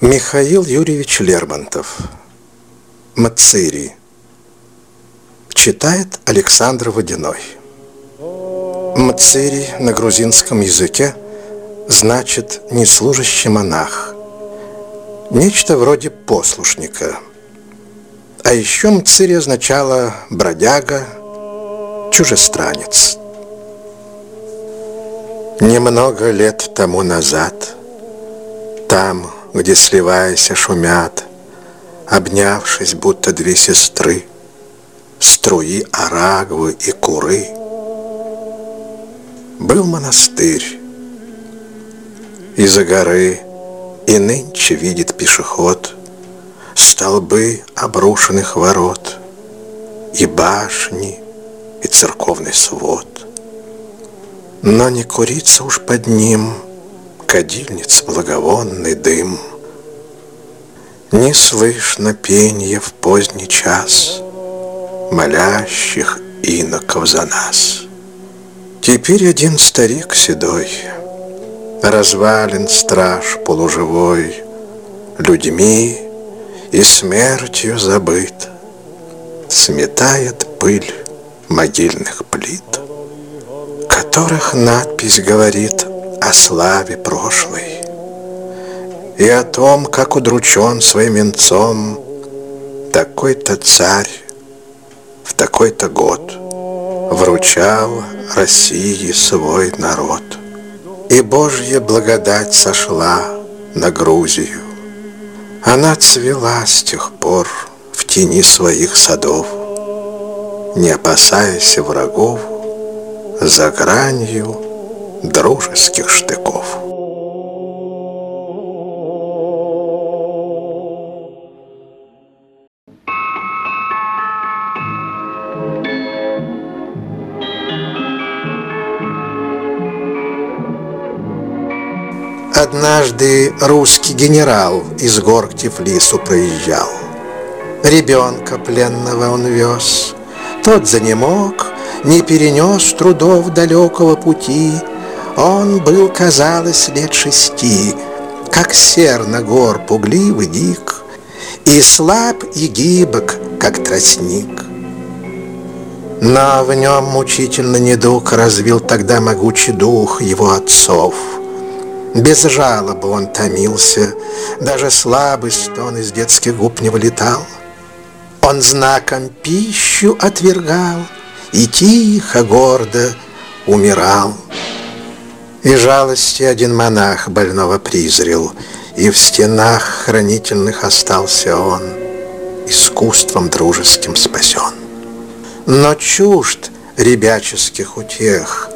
Михаил Юрьевич Лермонтов Мацири Читает Александр Водяной Мацири на грузинском языке значит «неслужащий монах». Нечто вроде послушника. А еще Мцири означало «бродяга», «чужестранец». Немного лет тому назад, там, где, сливаясь, шумят, Обнявшись, будто две сестры, Струи Арагвы и Куры. Был монастырь, из-за горы И нынче видит пешеход Столбы обрушенных ворот И башни, и церковный свод. Но не курится уж под ним — кадильниц благовонный дым. Не слышно пенья в поздний час Молящих иноков за нас. Теперь один старик седой, Развален страж полуживой, Людьми и смертью забыт, Сметает пыль могильных плит, Которых надпись говорит о славе прошлой и о том, как удручен своим венцом такой-то царь в такой-то год вручал России свой народ. И Божья благодать сошла на Грузию. Она цвела с тех пор в тени своих садов, не опасаясь врагов за гранью дружеских штыков. Однажды русский генерал из гор к Тифлису проезжал. Ребенка пленного он вез, тот занемог, не перенес трудов далекого пути, он был, казалось, лет шести, Как сер на гор пугливый дик, И слаб, и гибок, как тростник. Но в нем мучительно недуг Развил тогда могучий дух его отцов. Без жалобы он томился, Даже слабый стон из детских губ не вылетал. Он знаком пищу отвергал И тихо, гордо умирал. И жалости один монах больного призрел, И в стенах хранительных остался он, Искусством дружеским спасен. Но чужд ребяческих утех,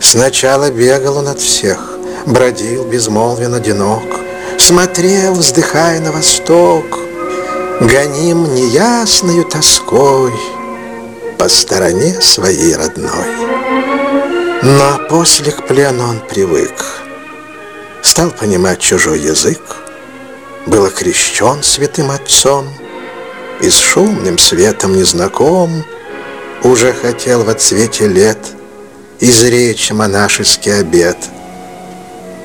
Сначала бегал он от всех, Бродил безмолвен одинок, Смотрел, вздыхая на восток, Гоним неясною тоской По стороне своей родной. Но после к плену он привык, Стал понимать чужой язык, Был окрещен святым отцом, И с шумным светом незнаком Уже хотел в отсвете лет Изречь монашеский обед.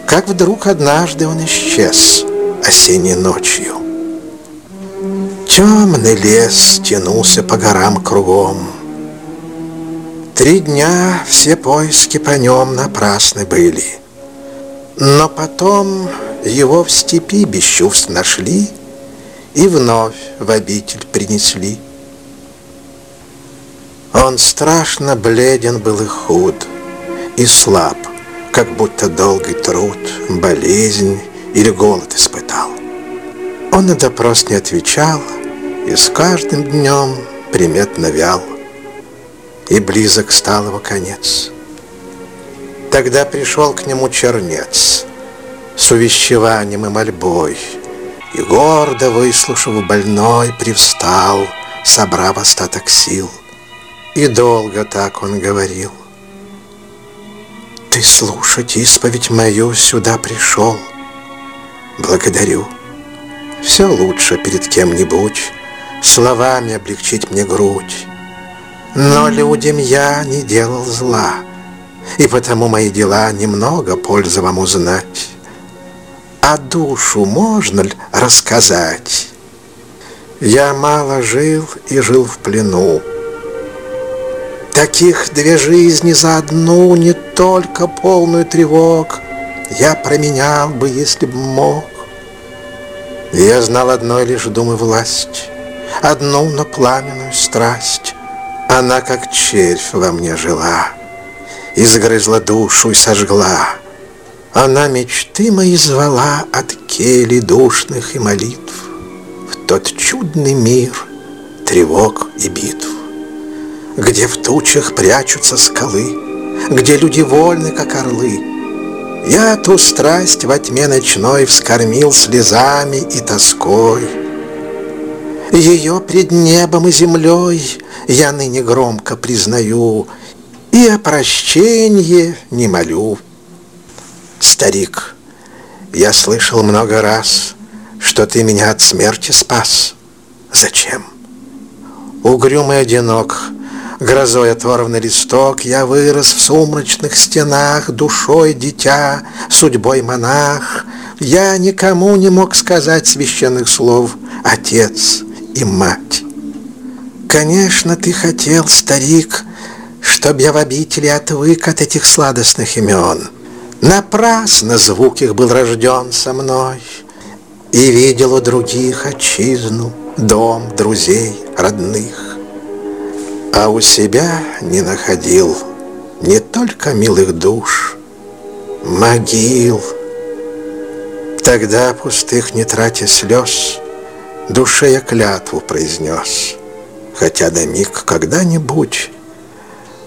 Как вдруг однажды он исчез Осенней ночью. Темный лес тянулся по горам кругом, Три дня все поиски по нем напрасны были. Но потом его в степи без чувств нашли И вновь в обитель принесли. Он страшно бледен был и худ, и слаб, Как будто долгий труд, болезнь или голод испытал. Он на допрос не отвечал, И с каждым днем приметно вял и близок стал его конец. Тогда пришел к нему чернец с увещеванием и мольбой, и гордо выслушав больной, привстал, собрав остаток сил. И долго так он говорил. Ты слушать исповедь мою сюда пришел. Благодарю. Все лучше перед кем-нибудь Словами облегчить мне грудь. Но людям я не делал зла, И потому мои дела Немного пользы вам узнать. А душу можно ли рассказать? Я мало жил и жил в плену. Таких две жизни за одну, не только полную тревог, Я променял бы, если б мог. Я знал одной лишь думы власть, Одну, но пламенную страсть. Она, как червь, во мне жила, Изгрызла душу и сожгла. Она мечты мои звала От кели душных и молитв В тот чудный мир тревог и битв где в тучах прячутся скалы, Где люди вольны, как орлы. Я ту страсть во тьме ночной Вскормил слезами и тоской. Ее пред небом и землей Я ныне громко признаю И о прощенье не молю. Старик, я слышал много раз, Что ты меня от смерти спас. Зачем? Угрюмый одинок — Грозой оторванный листок, я вырос в сумрачных стенах, Душой дитя, судьбой монах. Я никому не мог сказать священных слов «Отец» и «Мать». Конечно, ты хотел, старик, Чтоб я в обители отвык от этих сладостных имен. Напрасно звук их был рожден со мной, И видел у других отчизну, дом, друзей, родных а у себя не находил не только милых душ, могил. Тогда, пустых не тратя слез, душе я клятву произнес, хотя до миг когда-нибудь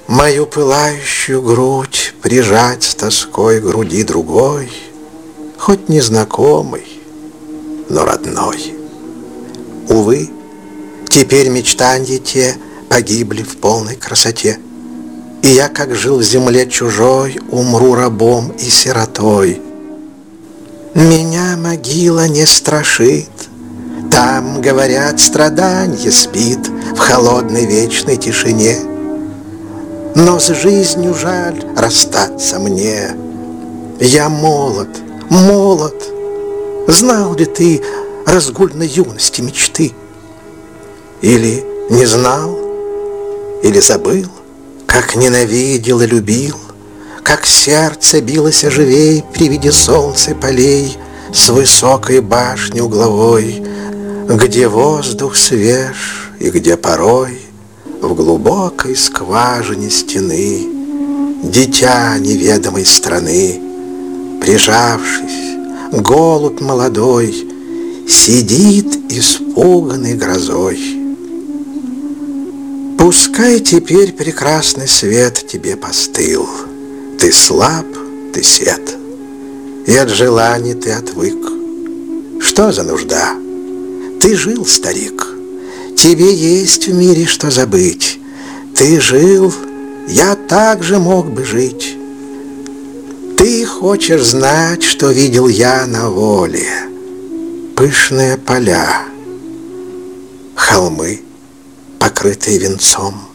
мою пылающую грудь прижать с тоской груди другой, хоть незнакомый, но родной. Увы, теперь мечтанье те — погибли в полной красоте. И я, как жил в земле чужой, умру рабом и сиротой. Меня могила не страшит, там, говорят, страданье спит в холодной вечной тишине. Но с жизнью жаль расстаться мне. Я молод, молод. Знал ли ты разгульной юности мечты? Или не знал? или забыл, как ненавидел и любил, как сердце билось оживей при виде солнца полей с высокой башни угловой, где воздух свеж и где порой в глубокой скважине стены дитя неведомой страны, прижавшись, голубь молодой, сидит испуганный грозой. Пускай теперь прекрасный свет тебе постыл, Ты слаб, ты сед, и от желаний ты отвык. Что за нужда? Ты жил, старик, тебе есть в мире что забыть. Ты жил, я также мог бы жить. Ты хочешь знать, что видел я на воле. Пышные поля, холмы, покрытые венцом.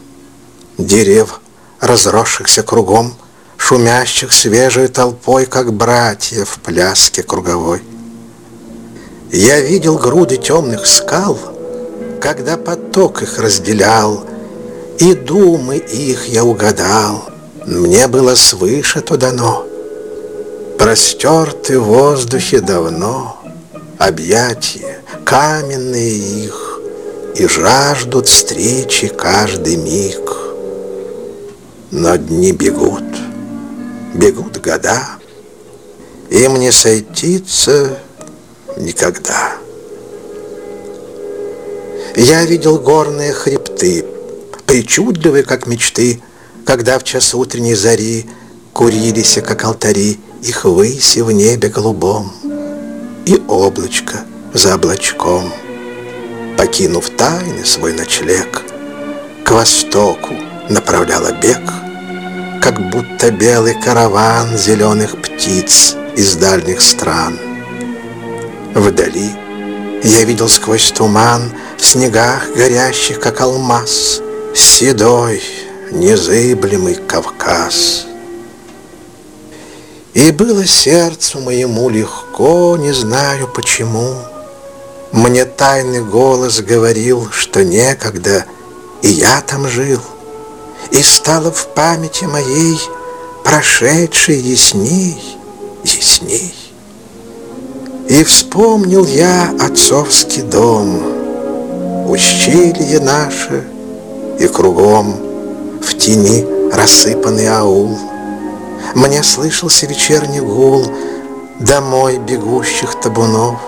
Дерев, разросшихся кругом, шумящих свежей толпой, как братья в пляске круговой. Я видел груды темных скал, когда поток их разделял, и думы их я угадал, мне было свыше то дано. Простерты в воздухе давно, объятия, каменные их, и жаждут встречи каждый миг. Но дни бегут, бегут года, им не сойтиться никогда. Я видел горные хребты, причудливые, как мечты, когда в час утренней зари курились, как алтари, их выси в небе голубом, и облачко за облачком — покинув тайный свой ночлег, К востоку направляла бег, Как будто белый караван зеленых птиц из дальних стран. Вдали я видел сквозь туман В снегах горящих, как алмаз, Седой, незыблемый Кавказ. И было сердцу моему легко, не знаю почему. Мне тайный голос говорил, что некогда и я там жил. И стало в памяти моей прошедшей ясней, ясней. И вспомнил я отцовский дом, Ущелье наше и кругом В тени рассыпанный аул. Мне слышался вечерний гул Домой бегущих табунов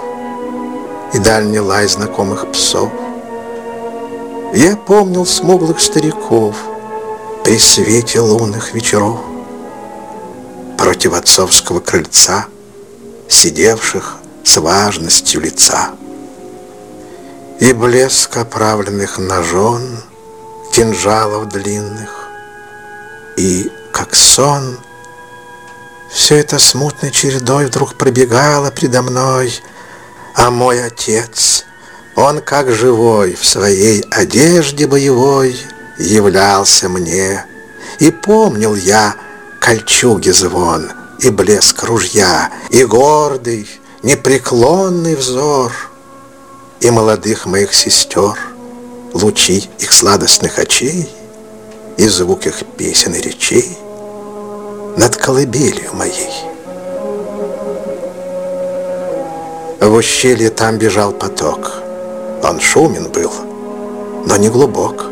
И дальний лай знакомых псов. Я помнил смуглых стариков При свете лунных вечеров Против отцовского крыльца Сидевших с важностью лица. И блеск оправленных ножон, кинжалов длинных, И, как сон, все это смутной чередой Вдруг пробегало предо мной, А мой отец, он как живой В своей одежде боевой Являлся мне, И помнил я кольчуги звон, И блеск ружья, и гордый, непреклонный взор И молодых моих сестер, лучи их сладостных очей И звук их песен и речей над колыбелью моей. В ущелье там бежал поток, он шумен был, но не глубок.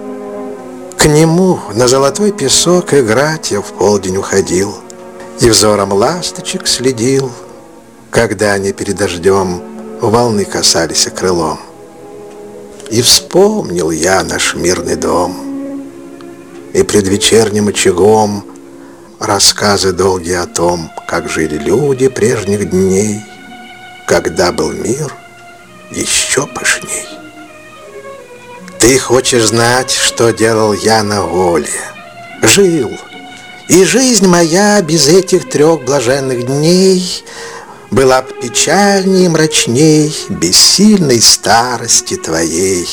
К нему на золотой песок играть я в полдень уходил И взором ласточек следил — когда они перед дождем волны касались крылом. И вспомнил я наш мирный дом, и пред вечерним очагом рассказы долгие о том, как жили люди прежних дней, когда был мир еще пышней. Ты хочешь знать, что делал я на воле? Жил, и жизнь моя без этих трех блаженных дней — была б печальней и мрачней Бессильной старости твоей.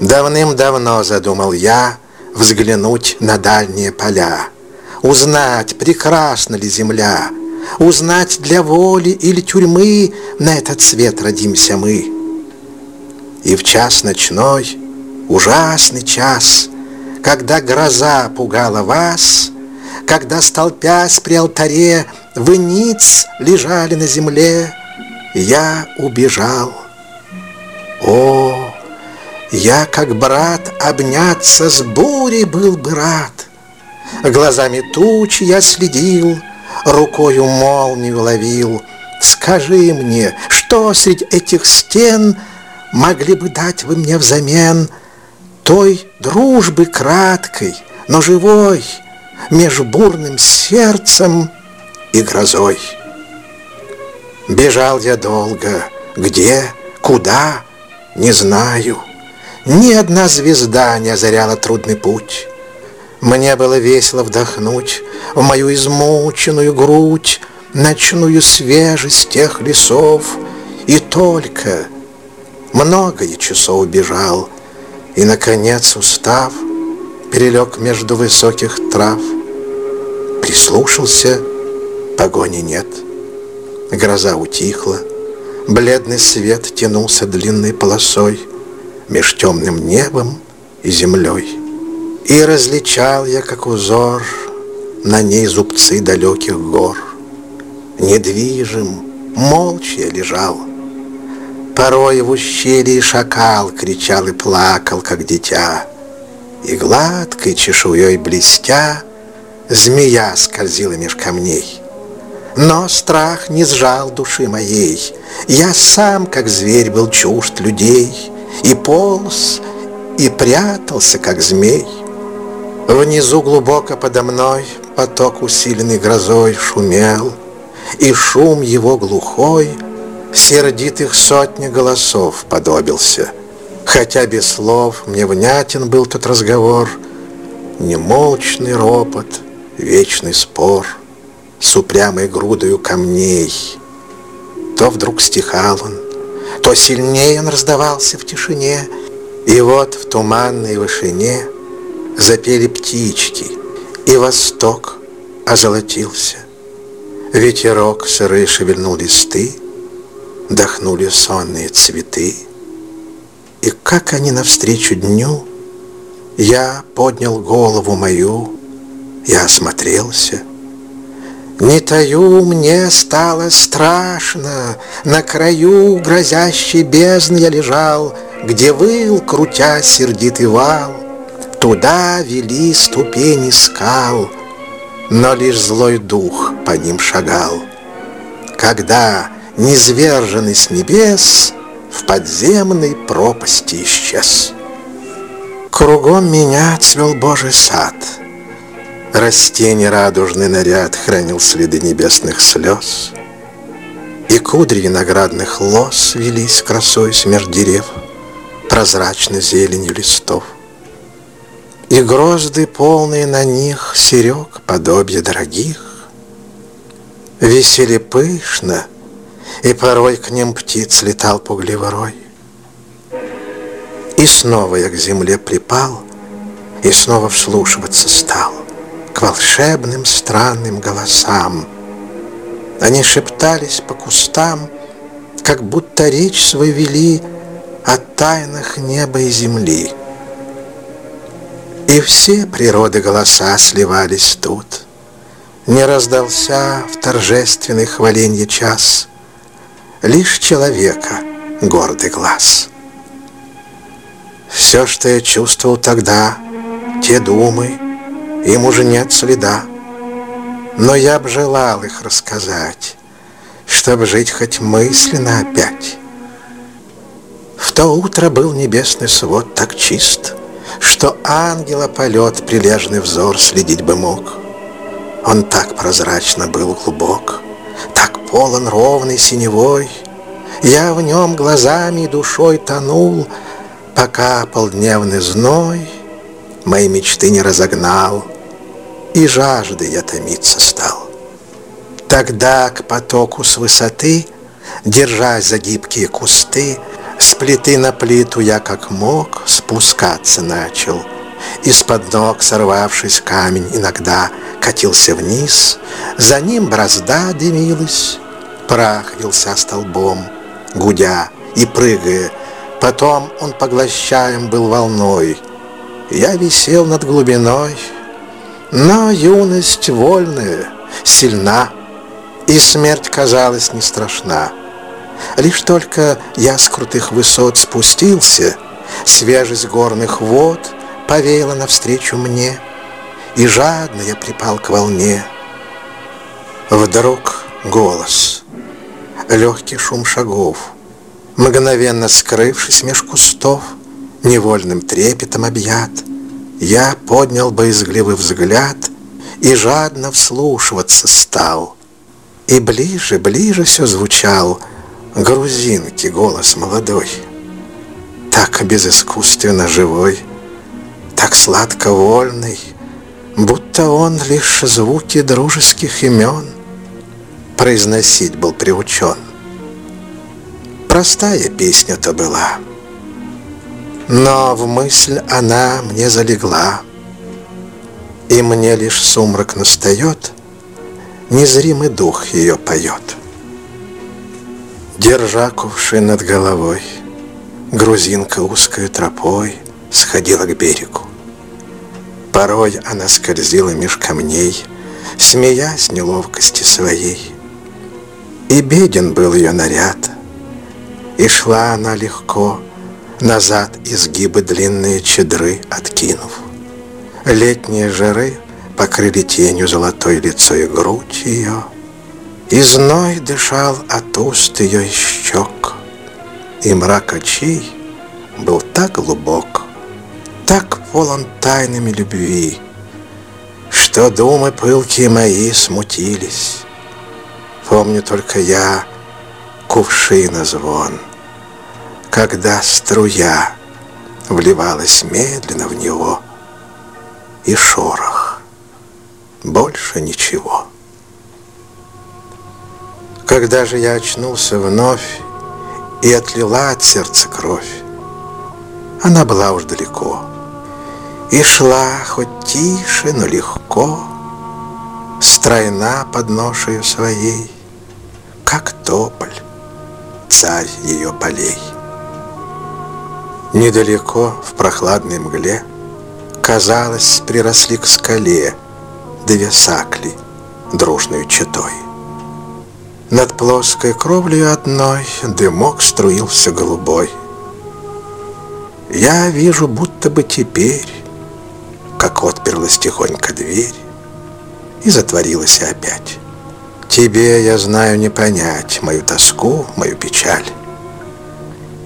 Давным-давно задумал я Взглянуть на дальние поля, Узнать, прекрасна ли земля, Узнать для воли или тюрьмы На этот свет родимся мы. И в час ночной, ужасный час, Когда гроза пугала вас, Когда, столпясь при алтаре, вы ниц лежали на земле, я убежал. О, я, как брат, обняться с бурей был бы рад. Глазами тучи я следил, рукою молнию ловил. Скажи мне, что среди этих стен Могли бы дать вы мне взамен Той дружбы краткой, но живой, Меж бурным сердцем и грозой. Бежал я долго, где, куда, не знаю. Ни одна звезда не озаряла трудный путь. Мне было весело вдохнуть в мою измученную грудь Ночную свежесть тех лесов, И только многое часов бежал, И, наконец, устав, перелег между высоких трав, Прислушался — Погони нет. Гроза утихла. Бледный свет тянулся длинной полосой Меж темным небом и землей. И различал я, как узор, На ней зубцы далеких гор. Недвижим, молча лежал. Порой в ущелье шакал Кричал и плакал, как дитя. И гладкой чешуей блестя Змея скользила меж камней. Но страх не сжал души моей. Я сам, как зверь, был чужд людей, И полз, и прятался, как змей. Внизу глубоко подо мной Поток, усиленный грозой, шумел, И шум его глухой Сердитых сотни голосов подобился. Хотя без слов мне внятен был тот разговор, Немолчный ропот, вечный спор — с упрямой грудою камней. То вдруг стихал он, то сильнее он раздавался в тишине, и вот в туманной вышине запели птички, и восток озолотился. Ветерок сырые шевельнул листы, Дохнули сонные цветы. И как они навстречу дню, Я поднял голову мою, Я осмотрелся. Не таю, мне стало страшно, На краю грозящей бездны я лежал, Где выл, крутя сердитый вал. Туда вели ступени скал, Но лишь злой дух по ним шагал. Когда, низверженный с небес, В подземной пропасти исчез. Кругом меня цвел Божий сад, Растение радужный наряд Хранил следы небесных слез, И кудри виноградных лос Велись красой смерть дерев, Прозрачной зеленью листов. И грозды, полные на них, Серег, подобие дорогих, Висели пышно, И порой к ним птиц летал пугливый рой. И снова я к земле припал, И снова вслушиваться стал К волшебным странным голосам. Они шептались по кустам, Как будто речь свой вели О тайнах неба и земли. И все природы голоса сливались тут. Не раздался в торжественный хваленье час Лишь человека гордый глаз. Все, что я чувствовал тогда, те думы, им уже нет следа. Но я б желал их рассказать, Чтоб жить хоть мысленно опять. В то утро был небесный свод так чист, что ангела полет прилежный взор следить бы мог. Он так прозрачно был глубок, так полон ровный синевой. Я в нем глазами и душой тонул, пока полдневный зной мои мечты не разогнал, и жажды я томиться стал. Тогда к потоку с высоты, держась за гибкие кусты, с плиты на плиту я как мог спускаться начал. Из-под ног, сорвавшись камень, иногда катился вниз. За ним бразда дымилась, прах вился столбом, гудя и прыгая. Потом он поглощаем был волной. Я висел над глубиной, но юность вольная, сильна, и смерть казалась не страшна. Лишь только я с крутых высот спустился, Свежесть горных вод повеяла навстречу мне, И жадно я припал к волне. Вдруг голос, легкий шум шагов, Мгновенно скрывшись меж кустов, Невольным трепетом объят, Я поднял боязгливый взгляд И жадно вслушиваться стал. И ближе, ближе все звучал — грузинки голос молодой, так безыскусственно живой, так сладко вольный, будто он лишь звуки дружеских имен произносить был приучен. Простая песня-то была, но в мысль она мне залегла, и мне лишь сумрак настает, незримый дух ее поет. Держа кувшин над головой, Грузинка узкой тропой Сходила к берегу. Порой она скользила меж камней, Смеясь неловкости своей. И беден был ее наряд, И шла она легко, Назад изгибы длинные чедры откинув. Летние жары покрыли тенью Золотой лицо и грудь ее — и зной дышал от уст ее и щек, И мрак очей был так глубок, Так полон тайнами любви, Что думы пылкие мои смутились. Помню только я кувшина звон, Когда струя вливалась медленно в него, И шорох, больше ничего. Когда же я очнулся вновь и отлила от сердца кровь, она была уж далеко и шла хоть тише, но легко, стройна под ношею своей, как тополь, царь ее полей. Недалеко, в прохладной мгле, Казалось, приросли к скале Две сакли, дружную четой. Над плоской кровлей одной Дымок струился голубой. Я вижу, будто бы теперь, Как отперлась тихонько дверь, И затворилась опять. Тебе, я знаю, не понять Мою тоску, мою печаль.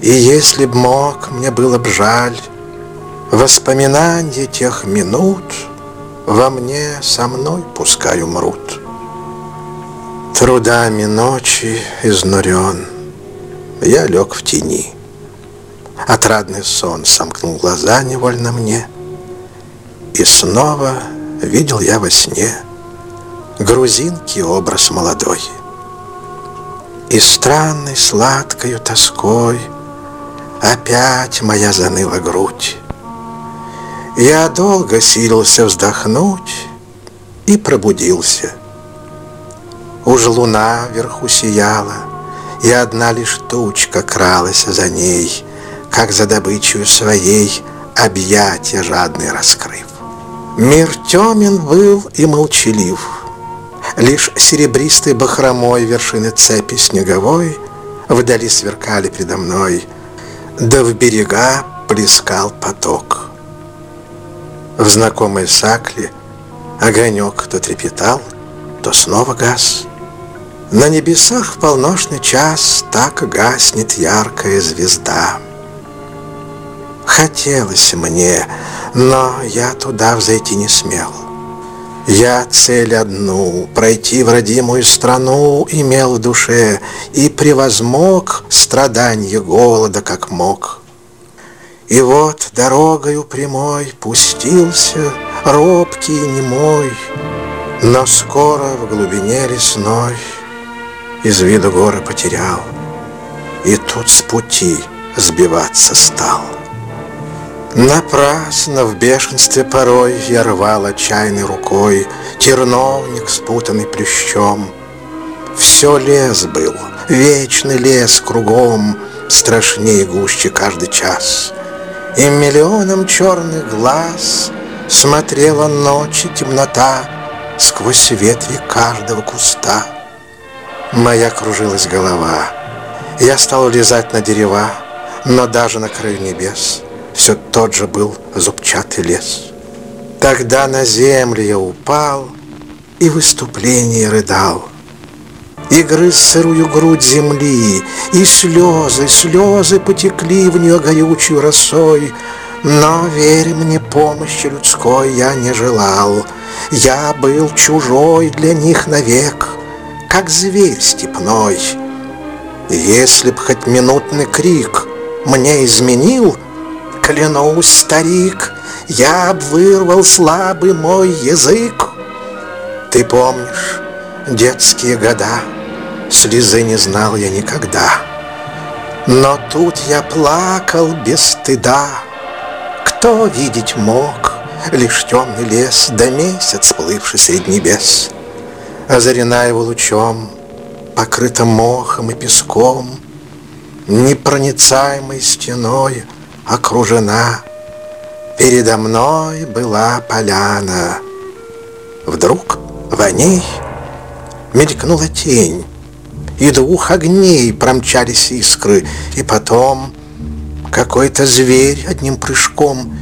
И если б мог, мне было б жаль Воспоминания тех минут Во мне со мной пускай умрут. Трудами ночи изнурен, Я лег в тени. Отрадный сон сомкнул глаза невольно мне, И снова видел я во сне Грузинки образ молодой. И странной сладкою тоской — Опять моя заныла грудь. Я долго силился вздохнуть и пробудился. Уж луна вверху сияла, и одна лишь тучка кралась за ней, как за добычей своей объятия жадный раскрыв. Мир темен был и молчалив, лишь серебристой бахромой вершины цепи снеговой вдали сверкали предо мной — да в берега плескал поток. В знакомой сакле огонек то трепетал, то снова гас. На небесах в полночный час так гаснет яркая звезда. Хотелось мне, но я туда взойти не смел. Я цель одну, пройти в родимую страну имел в душе и превозмог страдания голода, как мог. И вот дорогою прямой пустился, робкий немой, но скоро в глубине лесной из виду горы потерял, и тут с пути сбиваться стал. Напрасно в бешенстве порой я рвал отчаянной рукой Терновник, спутанный плющом. Все лес был, вечный лес кругом, Страшнее гуще каждый час. И миллионом черных глаз Смотрела ночь и темнота Сквозь ветви каждого куста. Моя кружилась голова, Я стал лизать на дерева, Но даже на краю небес — все тот же был зубчатый лес. Тогда на землю я упал и в выступлении рыдал. И грыз сырую грудь земли, и слезы, слезы потекли в нее горючей росой. Но, верь мне, помощи людской я не желал. Я был чужой для них навек, как зверь степной. Если б хоть минутный крик мне изменил — Клянусь, старик, я вырвал слабый мой язык. Ты помнишь детские года, слезы не знал я никогда. Но тут я плакал без стыда. Кто видеть мог лишь темный лес, да месяц, плывший средь небес, озарена его лучом, покрыта мохом и песком, непроницаемой стеной — окружена. Передо мной была поляна. Вдруг в ней мелькнула тень, и двух огней промчались искры, и потом какой-то зверь одним прыжком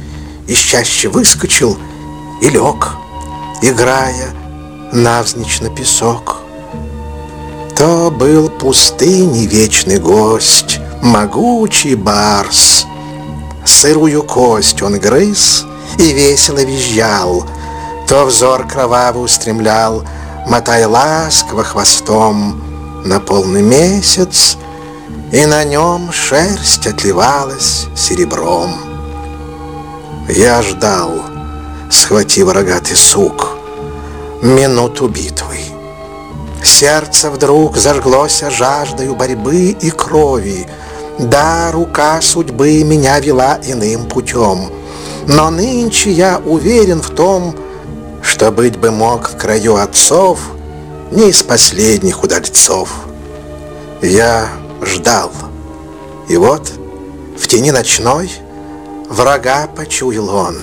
из чаще выскочил и лег, играя навзничь на песок. То был пустыни вечный гость, могучий барс — Сырую кость он грыз и весело визжал, То взор кровавый устремлял, Мотая ласково хвостом На полный месяц, И на нем шерсть отливалась серебром. Я ждал, схватив рогатый сук, Минуту битвы. Сердце вдруг зажглось жаждою борьбы и крови, да, рука судьбы меня вела иным путем, но нынче я уверен в том, что быть бы мог в краю отцов не из последних удальцов. Я ждал, и вот в тени ночной врага почуял он,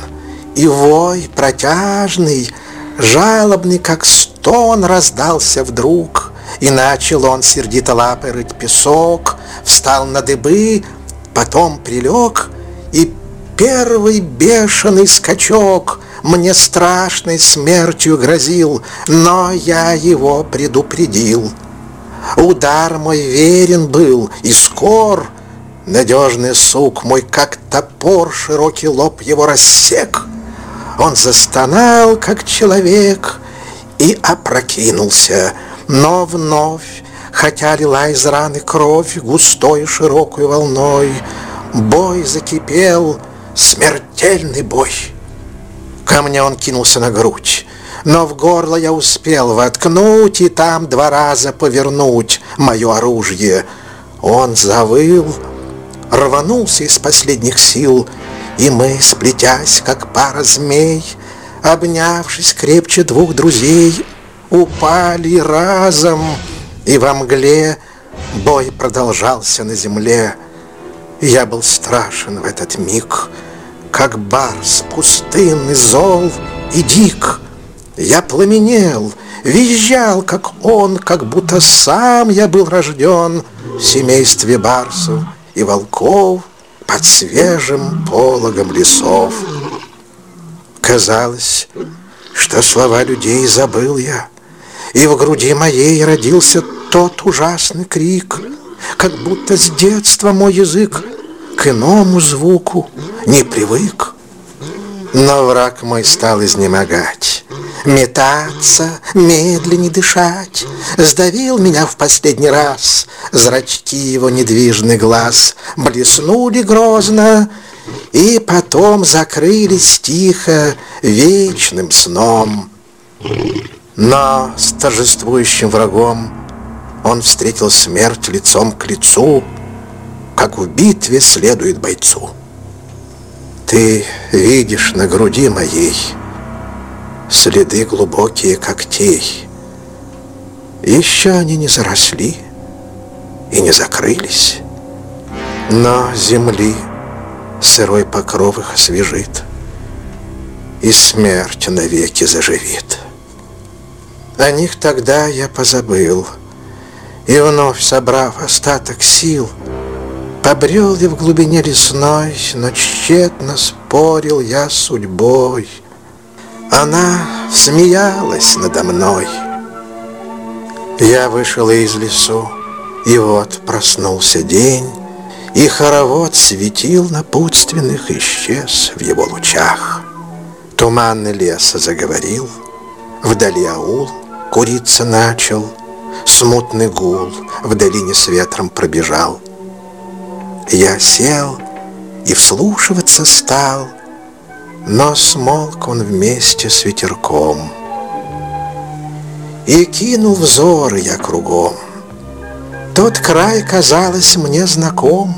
и вой протяжный, жалобный, как стон, раздался вдруг, и начал он сердито лапой рыть песок, встал на дыбы, потом прилег, и первый бешеный скачок мне страшной смертью грозил, но я его предупредил. Удар мой верен был и скор, надежный сук мой, как топор, широкий лоб его рассек. Он застонал, как человек, и опрокинулся, но вновь, хотя лила из раны кровь густой широкой волной, бой закипел, смертельный бой. Ко мне он кинулся на грудь, но в горло я успел воткнуть и там два раза повернуть мое оружие. Он завыл, рванулся из последних сил, и мы, сплетясь, как пара змей, обнявшись крепче двух друзей, упали разом, и во мгле бой продолжался на земле. Я был страшен в этот миг, как барс, пустынный, зол и дик. Я пламенел, визжал, как он, как будто сам я был рожден в семействе барсов и волков под свежим пологом лесов. Казалось, что слова людей забыл я, и в груди моей родился тот ужасный крик, как будто с детства мой язык к иному звуку не привык. Но враг мой стал изнемогать, метаться, медленнее дышать. Сдавил меня в последний раз, зрачки его недвижный глаз блеснули грозно, и потом закрылись тихо вечным сном. Но с торжествующим врагом он встретил смерть лицом к лицу, как в битве следует бойцу. Ты видишь на груди моей следы глубокие когтей. Еще они не заросли и не закрылись, но земли сырой покров их освежит, и смерть навеки заживит. О них тогда я позабыл, и вновь, собрав остаток сил, Побрел я в глубине лесной, но тщетно спорил я с судьбой. Она смеялась надо мной. Я вышел из лесу, и вот проснулся день, И хоровод светил напутственных исчез в его лучах. Туманный лес заговорил, вдали аул куриться начал, Смутный гул в долине с ветром пробежал — я сел и вслушиваться стал, но смолк он вместе с ветерком. И кинул взоры я кругом. Тот край, казалось, мне знаком,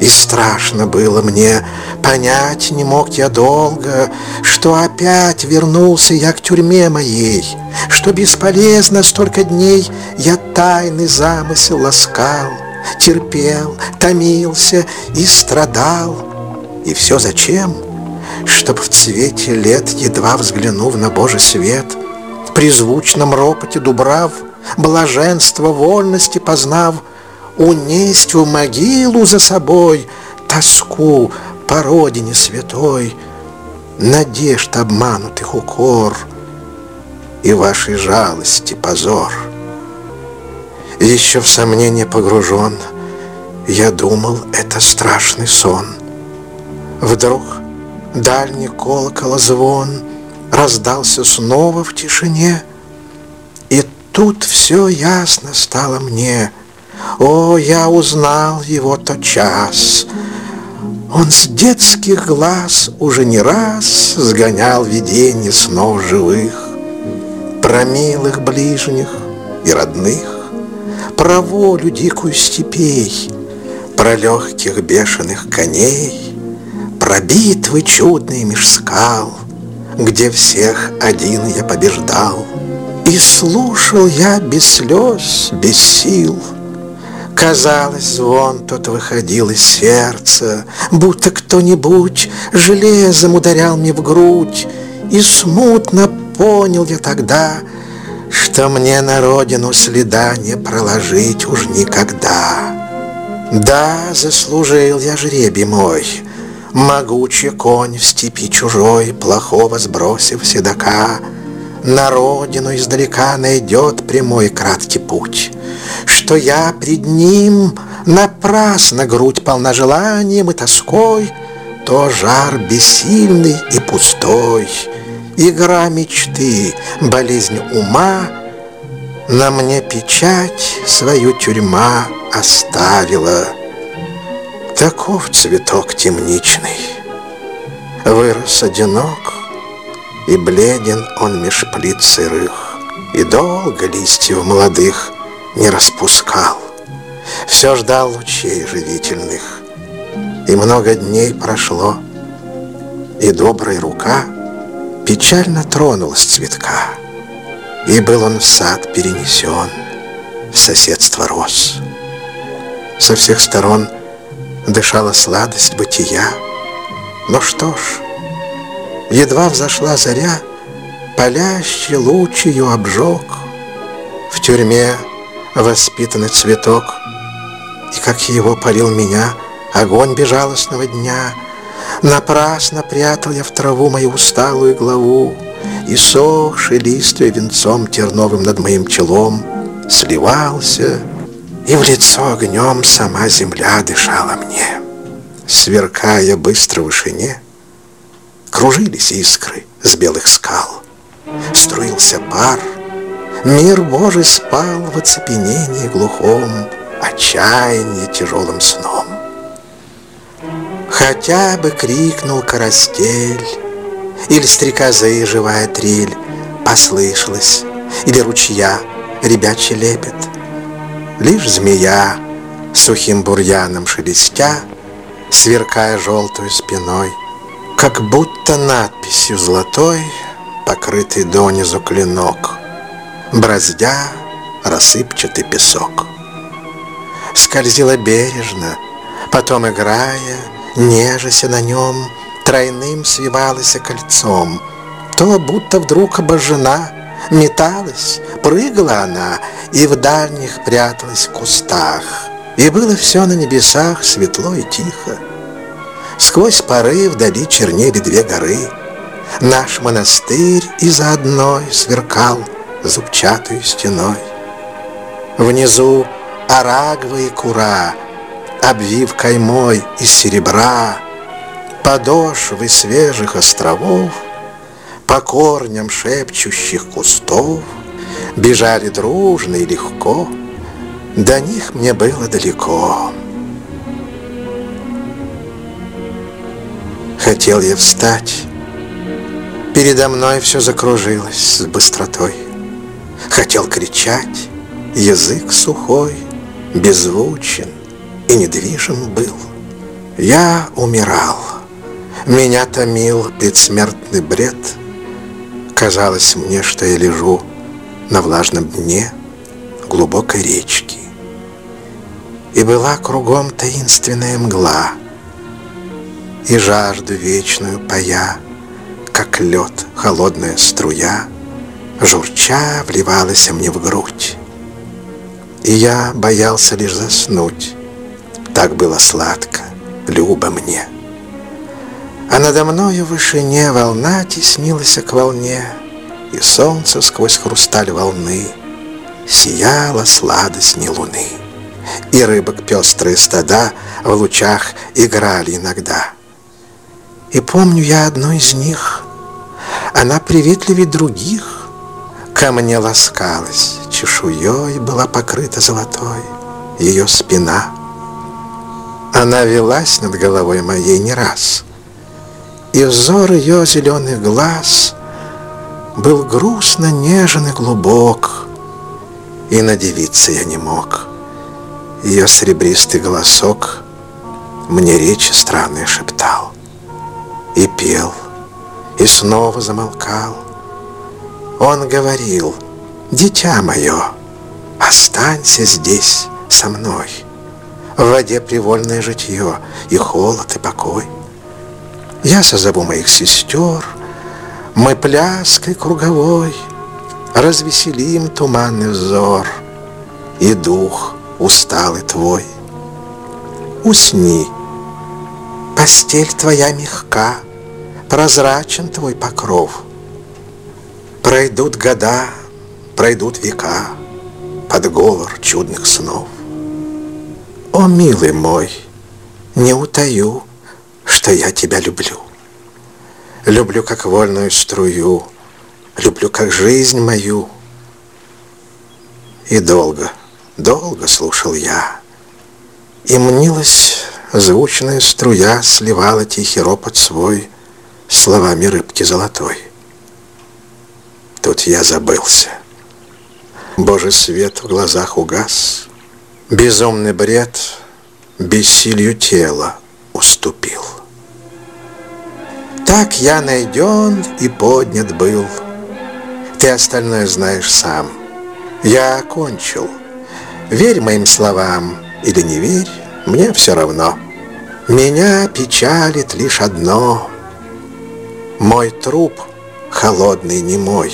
И страшно было мне, понять не мог я долго, Что опять вернулся я к тюрьме моей, Что бесполезно столько дней я тайный замысел ласкал, терпел, томился и страдал. И все зачем? Чтоб в цвете лет, едва взглянув на Божий свет, при звучном ропоте дубрав, блаженство вольности познав, унесть в могилу за собой тоску по родине святой, надежд обманутых укор и вашей жалости позор еще в сомнение погружен. Я думал, это страшный сон. Вдруг дальний колокола звон раздался снова в тишине, и тут все ясно стало мне. О, я узнал его тот час. Он с детских глаз уже не раз сгонял видение снов живых, про милых ближних и родных про волю дикую степей, Про легких бешеных коней, Про битвы чудные меж скал, где всех один я побеждал. И слушал я без слез, без сил. Казалось, звон тот выходил из сердца, Будто кто-нибудь железом ударял мне в грудь, И смутно понял я тогда, Что мне на родину следа не проложить уж никогда. Да, заслужил я жребий мой, Могучий конь в степи чужой, Плохого сбросив седока, На родину издалека найдет прямой краткий путь что я пред ним напрасно грудь полна желанием и тоской, то жар бессильный и пустой, игра мечты, болезнь ума, на мне печать свою тюрьма оставила. Таков цветок темничный, вырос одинок, и бледен он меж плит сырых, и долго листьев молодых не распускал. Все ждал лучей живительных. И много дней прошло, и добрая рука печально тронулась цветка. И был он в сад перенесен, в соседство рос. Со всех сторон дышала сладость бытия. Но что ж, едва взошла заря, Палящий луч ее обжег. В тюрьме воспитанный цветок. И как его парил меня огонь безжалостного дня, Напрасно прятал я в траву мою усталую главу, И сохший листвия венцом терновым над моим челом Сливался, и в лицо огнем сама земля дышала мне. Сверкая быстро в вышине, Кружились искры с белых скал, Струился пар — Мир Божий спал в оцепенении глухом, Отчаяние тяжелым сном. Хотя бы крикнул карастель, Или стрекозы живая трель Послышалась, или ручья ребячий лепет. Лишь змея, сухим бурьяном шелестя, Сверкая желтую спиной, Как будто надписью золотой Покрытый донизу клинок — браздя рассыпчатый песок. Скользила бережно, потом играя, нежася на нем, тройным свивалась кольцом. То будто вдруг обожжена, металась, прыгала она и в дальних пряталась в кустах. И было все на небесах светло и тихо. Сквозь поры вдали чернели две горы. Наш монастырь из одной сверкал — зубчатой стеной. Внизу арагвы и кура, обвив каймой из серебра, подошвы свежих островов, по корням шепчущих кустов бежали дружно и легко, до них мне было далеко. Хотел я встать, передо мной все закружилось с быстротой. Хотел кричать, язык сухой, беззвучен и недвижим был. Я умирал, меня томил предсмертный бред. Казалось мне, что я лежу на влажном дне глубокой речки. И была кругом таинственная мгла, И жажду вечную пая, Как лед холодная струя, журча вливалась мне в грудь. И я боялся лишь заснуть. Так было сладко, любо мне. А надо мною в вышине волна теснилась к волне, И солнце сквозь хрусталь волны Сияло сладостней луны. И рыбок пестрые стада в лучах играли иногда. И помню я одну из них, Она приветливее других — Ко мне ласкалась, чешуей была покрыта золотой ее спина. Она велась над головой моей не раз, и взор ее зеленых глаз был грустно нежен и глубок, и надевиться я не мог. Ее серебристый голосок мне речи странные шептал и пел, и снова замолкал. Он говорил, «Дитя мое, останься здесь со мной. В воде привольное житье, и холод, и покой. Я созову моих сестер, мы пляской круговой Развеселим туманный взор И дух усталый твой. Усни, постель твоя мягка, Прозрачен твой покров. Пройдут года, пройдут века Под говор чудных снов. О, милый мой, не утаю, Что я тебя люблю. Люблю, как вольную струю, Люблю, как жизнь мою. И долго, долго слушал я, И мнилась звучная струя Сливала тихий ропот свой Словами рыбки золотой. Тут я забылся. Божий свет в глазах угас, Безумный бред бессилию тела уступил. Так я найден и поднят был. Ты остальное знаешь сам. Я окончил. Верь моим словам или не верь, мне все равно. Меня печалит лишь одно. Мой труп холодный не мой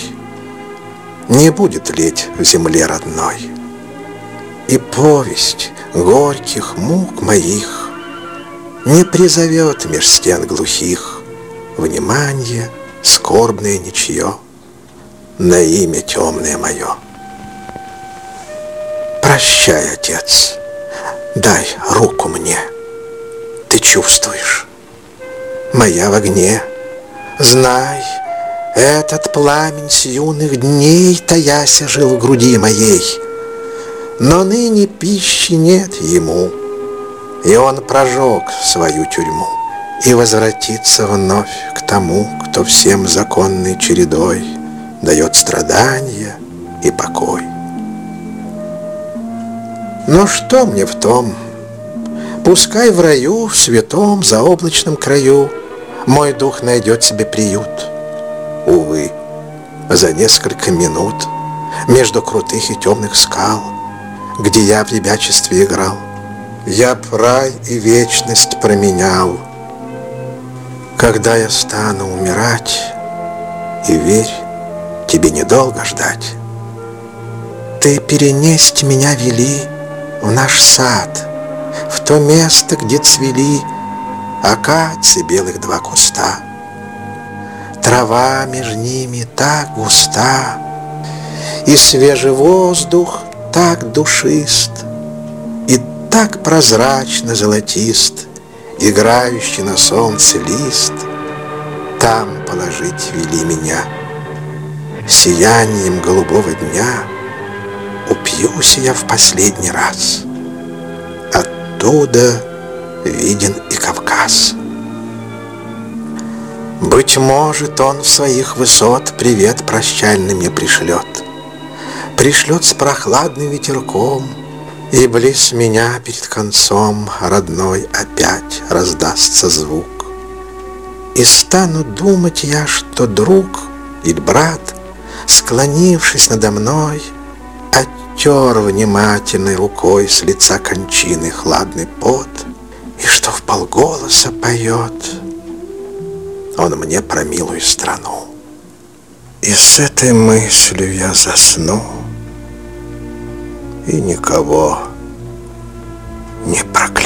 Не будет леть в земле родной. И повесть горьких мук моих Не призовет меж стен глухих Внимание скорбное ничье На имя темное мое. Прощай, отец, дай руку мне. Чувствуешь, моя в огне. Знай, этот пламень с юных дней Таяся жил в груди моей, Но ныне пищи нет ему, И он прожег свою тюрьму И возвратится вновь к тому, Кто всем законной чередой Дает страдания и покой. Но что мне в том? Пускай в раю, в святом, заоблачном краю Мой дух найдет себе приют. Увы, за несколько минут Между крутых и темных скал, Где я в ребячестве играл, Я б рай и вечность променял. Когда я стану умирать, И верь, тебе недолго ждать, Ты перенесть меня вели В наш сад, в то место, где цвели Акации белых два куста — Трава между ними так густа, И свежий воздух так душист, И так прозрачно золотист, Играющий на солнце лист, Там положить вели меня. Сиянием голубого дня Упьюсь я в последний раз. Оттуда виден и Кавказ. Быть может, он в своих высот Привет прощальный мне пришлет. Пришлет с прохладным ветерком, И близ меня перед концом Родной опять раздастся звук. И стану думать я, что друг или брат, Склонившись надо мной, Оттер внимательной рукой С лица кончины хладный пот, И что в полголоса поет — он мне про милую страну. И с этой мыслью я засну и никого не прокляну.